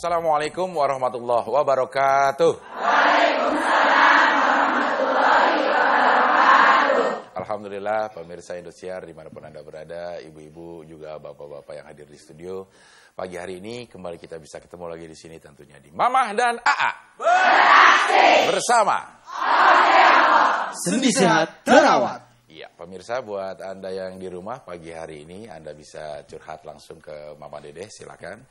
Assalamualaikum warahmatullahi wabarakatuh. Alhamdulillah pemirsa Indosiar di mana pun Anda berada, ibu-ibu juga bapak-bapak yang hadir di studio. Pagi hari ini kembali kita bisa ketemu lagi di sini tentunya di Mamah dan AA. Beraksi! Bersama. Sendi sehat terawat. Iya, pemirsa buat Anda yang di rumah pagi hari ini Anda bisa curhat langsung ke Mama Dede, silakan.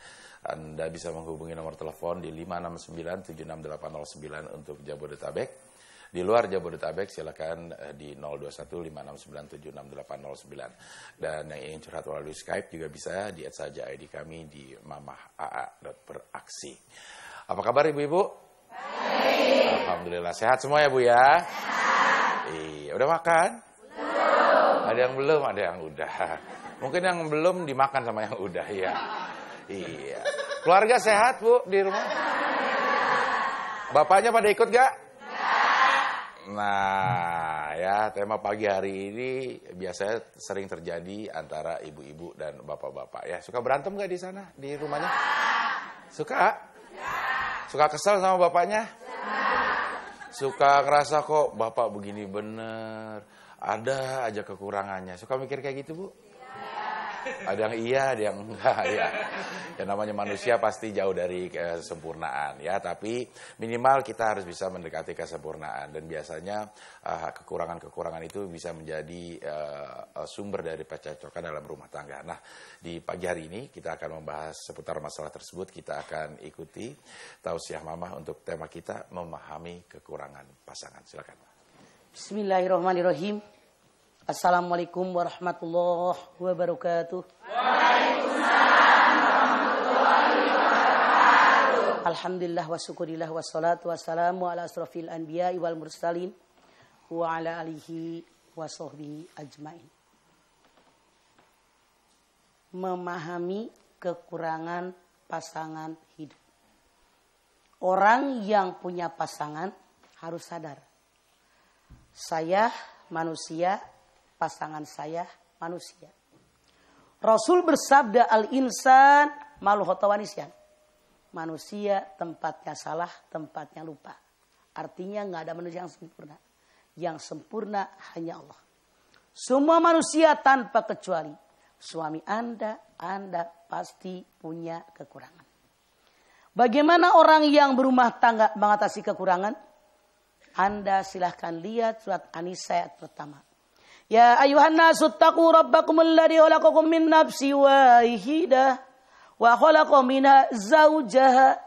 Anda bisa menghubungi nomor telepon di 569760809 untuk Jabodetabek. Di luar Jabodetabek silakan eh, di 021569760809. Dan yang ingin curhat melalui Skype juga bisa di add saja ID kami di mamahaa.beraksi. Apa kabar ibu-ibu? Baik. Alhamdulillah sehat semua ya Bu ya? Iya, udah makan? Ada yang belum, ada yang udah. Mungkin yang belum dimakan sama yang udah ya. Iya. Keluarga sehat Bu di rumah? Bapaknya pada ikut gak? Nah, ya tema pagi hari ini biasanya sering terjadi antara ibu-ibu dan bapak-bapak ya. Suka berantem gak di sana di rumahnya? Suka? Suka kesel sama bapaknya? Suka ngerasa kok bapak begini bener, ada aja kekurangannya. Suka mikir kayak gitu bu? Ada yang iya, ada yang enggak ya. Yang namanya manusia pasti jauh dari kesempurnaan ya, tapi minimal kita harus bisa mendekati kesempurnaan dan biasanya uh, kekurangan-kekurangan itu bisa menjadi uh, sumber dari pecocokan dalam rumah tangga. Nah, di pagi hari ini kita akan membahas seputar masalah tersebut. Kita akan ikuti tausiah mama untuk tema kita memahami kekurangan pasangan. Silakan. Bismillahirrahmanirrahim. Assalamualaikum warahmatullahi wabarakatuh. Waalaikumsalam warahmatullahi wabarakatuh. Alhamdulillah wa syukurillah wa salatu wassalamu ala asrafil anbiya wal mursalin wa ala alihi wa sahbihi ajmain. Memahami kekurangan pasangan hidup. Orang yang punya pasangan harus sadar. Saya manusia pasangan saya manusia. Rasul bersabda al-insan malu hotawanisyan. Manusia tempatnya salah, tempatnya lupa. Artinya nggak ada manusia yang sempurna. Yang sempurna hanya Allah. Semua manusia tanpa kecuali. Suami Anda, Anda pasti punya kekurangan. Bagaimana orang yang berumah tangga mengatasi kekurangan? Anda silahkan lihat surat Anisa ayat pertama. Ya ayuhan nasu taqu rabbakum alladhi khalaqakum min nafsi wahidah wa khalaqa minha zawjaha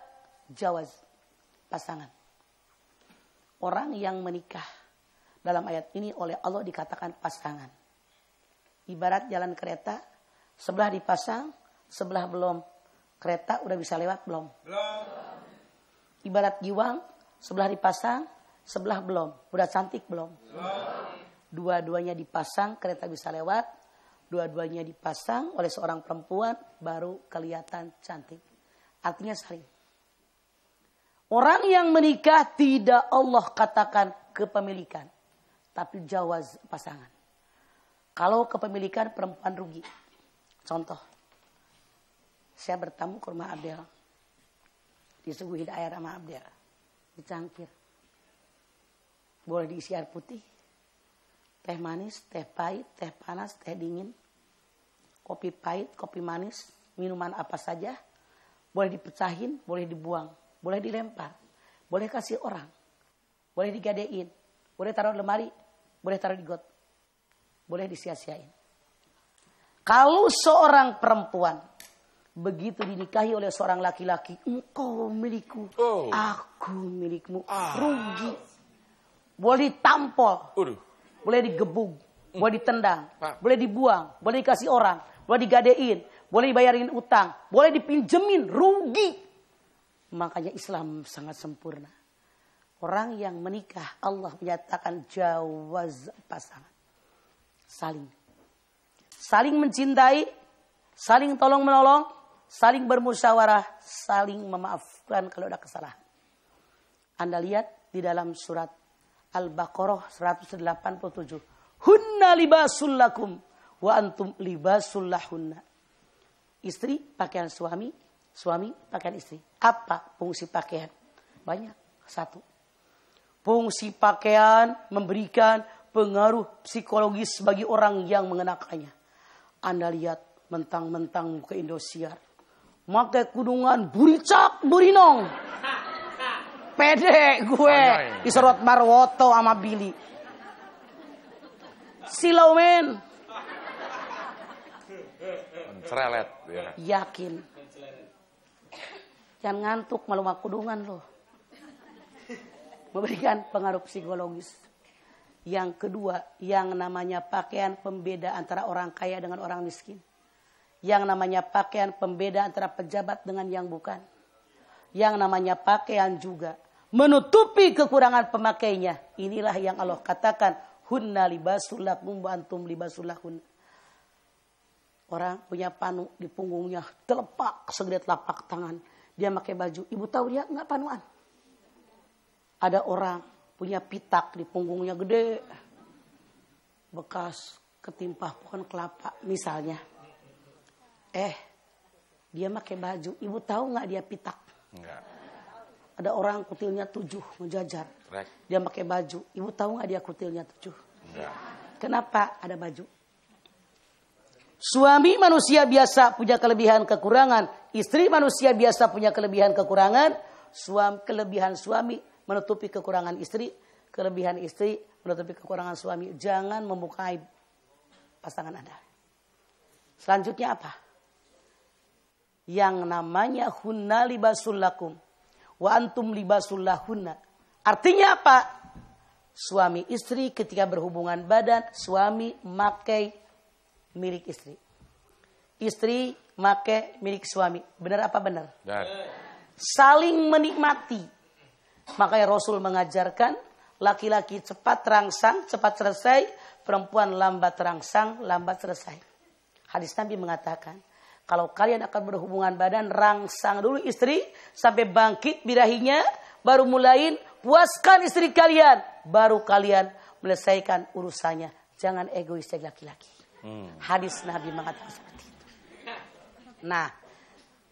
jawaz pasangan. Orang yang menikah dalam ayat ini oleh Allah dikatakan pasangan. Ibarat jalan kereta, sebelah dipasang, sebelah belum. Kereta udah bisa lewat belum? Belum. Ibarat giwang, sebelah dipasang, sebelah belum. Udah cantik belum? Dua-duanya dipasang kereta bisa lewat, dua-duanya dipasang oleh seorang perempuan baru kelihatan cantik. Artinya saling. Orang yang menikah tidak Allah katakan kepemilikan, tapi jawaz pasangan. Kalau kepemilikan perempuan rugi. Contoh, saya bertamu ke rumah Abdel. Disuguhi air sama Abdel. Dicangkir. Boleh diisi air putih teh manis, teh pahit, teh panas, teh dingin, kopi pahit, kopi manis, minuman apa saja, boleh dipecahin, boleh dibuang, boleh dilempar, boleh kasih orang, boleh digadein, boleh taruh lemari, boleh taruh di got, boleh disia-siain. Kalau seorang perempuan begitu dinikahi oleh seorang laki-laki, engkau milikku, oh. aku milikmu, ah. rugi, boleh ditampol. Uh boleh digebung, hmm. boleh ditendang, Pak. boleh dibuang, boleh dikasih orang, boleh digadein, boleh dibayarin utang, boleh dipinjemin, rugi. Makanya Islam sangat sempurna. Orang yang menikah Allah menyatakan jawaz pasangan. Saling. Saling mencintai, saling tolong menolong, saling bermusyawarah, saling memaafkan kalau ada kesalahan. Anda lihat di dalam surat Al-Baqarah 187. Hunna libasul lakum wa antum libasul lahunna. Istri pakaian suami, suami pakaian istri. Apa fungsi pakaian? Banyak. Satu. Fungsi pakaian memberikan pengaruh psikologis bagi orang yang mengenakannya. Anda lihat mentang-mentang ke Indosiar. Makai kudungan buricak burinong. Pede gue. Diserot Marwoto sama Billy. Silau men. Ya. Yakin. Jangan ngantuk malu kudungan loh memberikan pengaruh psikologis. Yang kedua, yang namanya pakaian pembeda antara orang kaya dengan orang miskin. Yang namanya pakaian pembeda antara pejabat dengan yang bukan. Yang namanya pakaian juga menutupi kekurangan pemakainya. Inilah yang Allah katakan, hunna libasul lakum antum libasul Orang punya panu di punggungnya, telepak segede telapak tangan. Dia pakai baju. Ibu tahu dia nggak panuan ada orang punya pitak di punggungnya gede. Bekas ketimpah pohon kelapa misalnya. Eh, dia pakai baju. Ibu tahu nggak dia pitak? Enggak. Ada orang kutilnya tujuh menjajar. Dia pakai baju. Ibu tahu nggak dia kutilnya tujuh? Enggak. Kenapa ada baju? Suami manusia biasa punya kelebihan kekurangan. Istri manusia biasa punya kelebihan kekurangan. Suami kelebihan suami menutupi kekurangan istri, kelebihan istri menutupi kekurangan suami. Jangan membuka aib pasangan Anda. Selanjutnya apa? Yang namanya hunna libasul lakum wa antum libasul lahunna. Artinya apa? Suami istri ketika berhubungan badan, suami makai milik istri. Istri makai milik suami. Benar apa benar? Benar. Saling menikmati Makanya Rasul mengajarkan laki-laki cepat terangsang, cepat selesai, perempuan lambat terangsang, lambat selesai. Hadis Nabi mengatakan, kalau kalian akan berhubungan badan, rangsang dulu istri sampai bangkit birahinya, baru mulain puaskan istri kalian, baru kalian menyelesaikan urusannya. Jangan egois jadi laki-laki. Hmm. Hadis Nabi mengatakan seperti itu. Nah,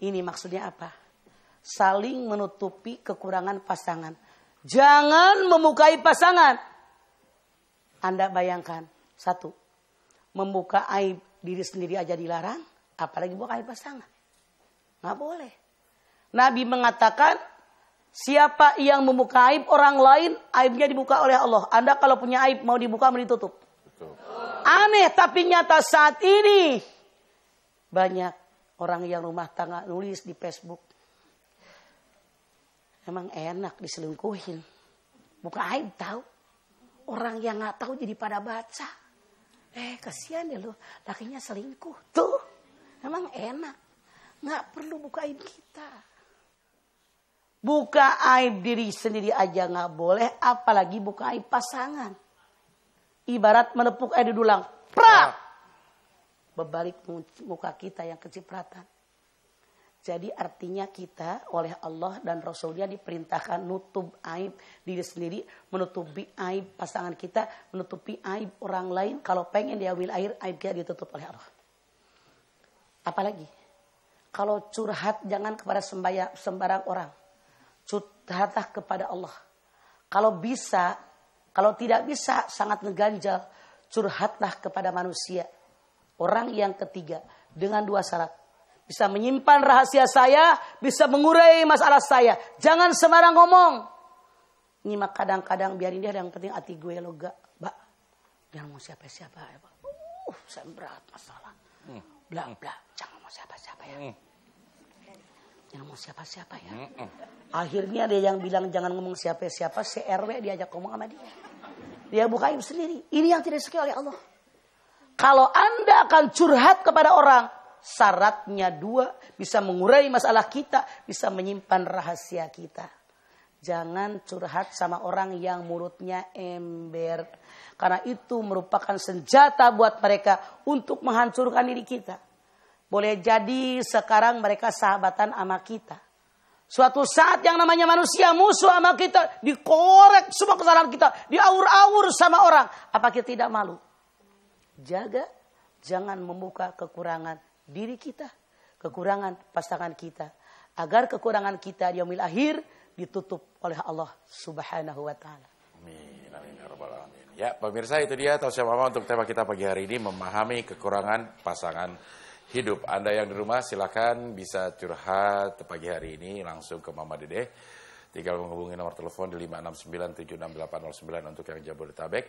ini maksudnya apa? saling menutupi kekurangan pasangan. Jangan memukai pasangan. Anda bayangkan, satu, membuka aib diri sendiri aja dilarang, apalagi buka aib pasangan. Nggak boleh. Nabi mengatakan, siapa yang membuka aib orang lain, aibnya dibuka oleh Allah. Anda kalau punya aib mau dibuka mau ditutup. Aneh tapi nyata saat ini banyak orang yang rumah tangga nulis di Facebook Emang enak diselingkuhin. Bukan aib tahu. Orang yang nggak tahu jadi pada baca. Eh kasihan ya lo, lakinya selingkuh. Tuh, emang enak. Nggak perlu buka aib kita. Buka aib diri sendiri aja nggak boleh, apalagi buka aib pasangan. Ibarat menepuk air di dulang, prak! Berbalik muka kita yang kecipratan. Jadi artinya kita oleh Allah dan Rasulnya diperintahkan nutup aib diri sendiri, menutupi aib pasangan kita, menutupi aib orang lain. Kalau pengen diambil air, aib kita ditutup oleh Allah. Apalagi, kalau curhat jangan kepada sembaya, sembarang orang. Curhatlah kepada Allah. Kalau bisa, kalau tidak bisa sangat ngeganjal, curhatlah kepada manusia. Orang yang ketiga dengan dua syarat bisa menyimpan rahasia saya, bisa mengurai masalah saya. Jangan sembarang ngomong. Ini mah kadang-kadang biarin dia yang penting hati gue lega. Mbak, jangan mau siapa-siapa ya. Uh, saya berat masalah. Hmm. Bla bla, jangan mau siapa-siapa ya. Hmm. Jangan mau siapa-siapa ya. Hmm. Akhirnya dia yang bilang jangan ngomong siapa-siapa, CRW diajak ngomong sama dia. Dia buka sendiri. Ini yang tidak disukai oleh Allah. Kalau Anda akan curhat kepada orang, syaratnya dua, bisa mengurai masalah kita, bisa menyimpan rahasia kita. Jangan curhat sama orang yang mulutnya ember. Karena itu merupakan senjata buat mereka untuk menghancurkan diri kita. Boleh jadi sekarang mereka sahabatan sama kita. Suatu saat yang namanya manusia musuh sama kita. Dikorek semua kesalahan kita. Diaur-aur sama orang. Apa kita tidak malu? Jaga. Jangan membuka kekurangan diri kita, kekurangan pasangan kita. agar kekurangan kita di akhir ditutup oleh Allah Subhanahu wa taala. Amin, amin, ya rabbal alamin. Ya, pemirsa itu dia tausiah mama untuk tema kita pagi hari ini memahami kekurangan pasangan hidup. Anda yang di rumah silakan bisa curhat pagi hari ini langsung ke Mama Dede. Tinggal menghubungi nomor telepon di 569768809 untuk yang Jabodetabek.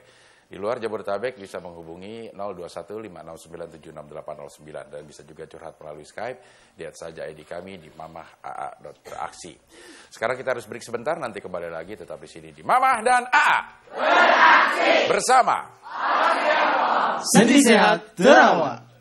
Di luar Jabodetabek bisa menghubungi 021569768809 dan bisa juga curhat melalui Skype. Lihat saja ID kami di mamah.aa.beraksi. Sekarang kita harus break sebentar, nanti kembali lagi tetap di sini di Mamah dan AA. Beraksi! Bersama. Sendi sehat terawat.